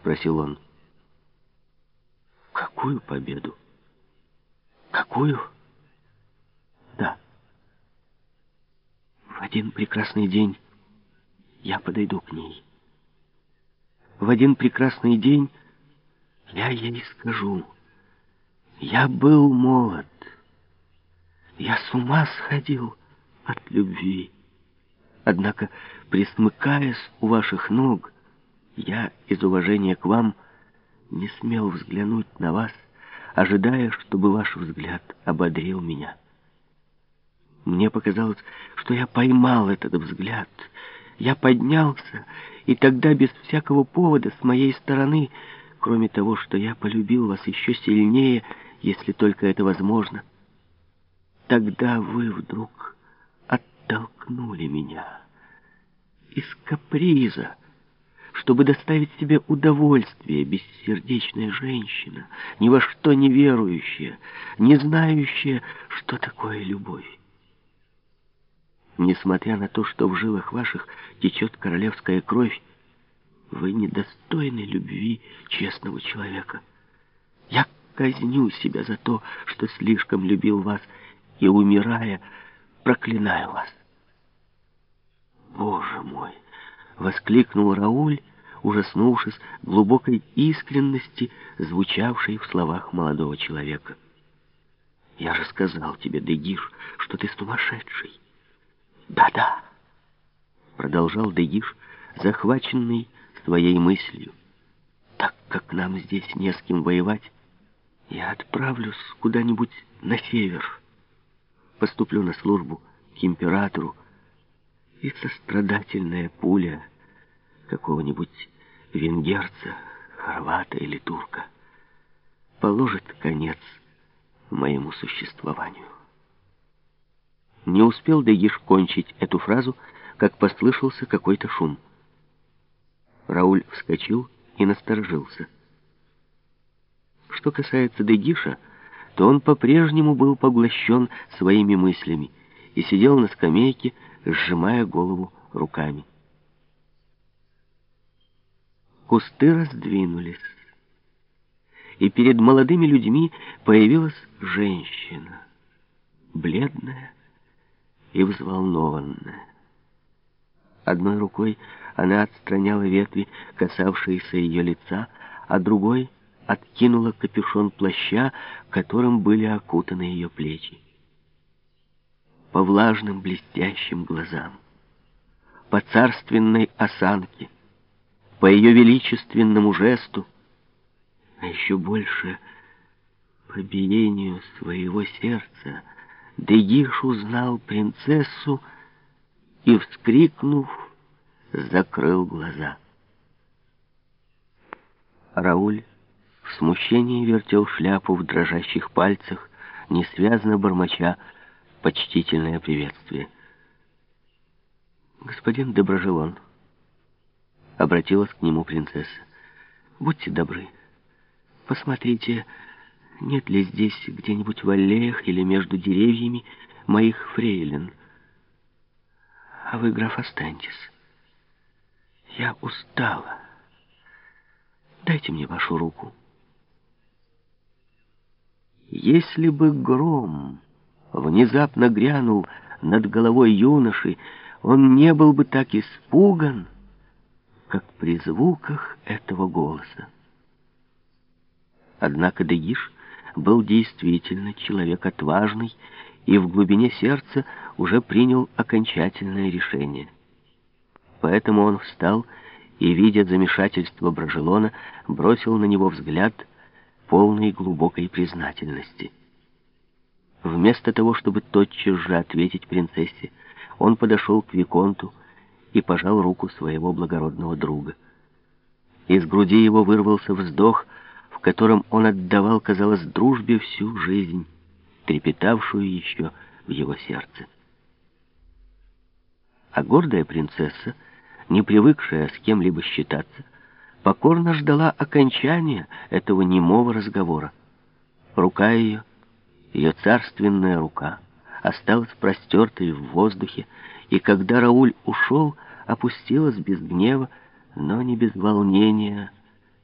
спросил он. Какую победу? Какую? Да. В один прекрасный день я подойду к ней. В один прекрасный день я ей скажу. Я был молод. Я с ума сходил от любви. Однако, присмыкаясь у ваших ног, я из уважения к вам не смел взглянуть на вас, ожидая, чтобы ваш взгляд ободрил меня. Мне показалось, что я поймал этот взгляд. Я поднялся, и тогда без всякого повода с моей стороны, кроме того, что я полюбил вас еще сильнее, если только это возможно, тогда вы вдруг оттолкнули меня из каприза, чтобы доставить себе удовольствие, бессердечная женщина, ни во что не верующая, не знающая, что такое любовь. Несмотря на то, что в жилах ваших течет королевская кровь, вы недостойны любви честного человека. Я казню себя за то, что слишком любил вас, и, умирая, проклинаю вас. «Боже мой!» — воскликнул Рауль, ужаснувшись глубокой искренности, звучавшей в словах молодого человека. «Я же сказал тебе, Дегиш, что ты сумасшедший!» «Да-да!» — продолжал Дегиш, захваченный своей мыслью. «Так как нам здесь не с кем воевать, я отправлюсь куда-нибудь на север, поступлю на службу к императору, и сострадательная пуля какого-нибудь венгерца, хорвата или турка положит конец моему существованию. Не успел Дегиш кончить эту фразу, как послышался какой-то шум. Рауль вскочил и насторожился. Что касается Дегиша, то он по-прежнему был поглощен своими мыслями и сидел на скамейке, сжимая голову руками. Кусты раздвинулись, и перед молодыми людьми появилась женщина, бледная и взволнованная. Одной рукой она отстраняла ветви, касавшиеся ее лица, а другой откинула капюшон плаща, которым были окутаны ее плечи по влажным блестящим глазам, по царственной осанке, по ее величественному жесту, а еще больше по биению своего сердца, Дегиш узнал принцессу и, вскрикнув, закрыл глаза. Рауль в смущении вертел шляпу в дрожащих пальцах, несвязно бормоча, почтительное приветствие. «Господин Доброжелон», — обратилась к нему принцесса, — «будьте добры, посмотрите, нет ли здесь где-нибудь в аллеях или между деревьями моих фрейлин. А вы, граф, останьтесь. Я устала. Дайте мне вашу руку». Если бы гром внезапно грянул над головой юноши, он не был бы так испуган, как при звуках этого голоса. Однако Дегиш был действительно человек отважный и в глубине сердца уже принял окончательное решение. Поэтому он встал и, видя замешательство Брожелона, бросил на него взгляд полной глубокой признательности. Вместо того, чтобы тотчас же ответить принцессе, он подошел к Виконту и пожал руку своего благородного друга. Из груди его вырвался вздох, в котором он отдавал, казалось, дружбе всю жизнь, трепетавшую еще в его сердце. А гордая принцесса, не привыкшая с кем-либо считаться, покорно ждала окончания этого немого разговора. Рука ее ее царственная рука осталась простертой в воздухе, и когда Рауль ушел, опустилась без гнева, но не без волнения,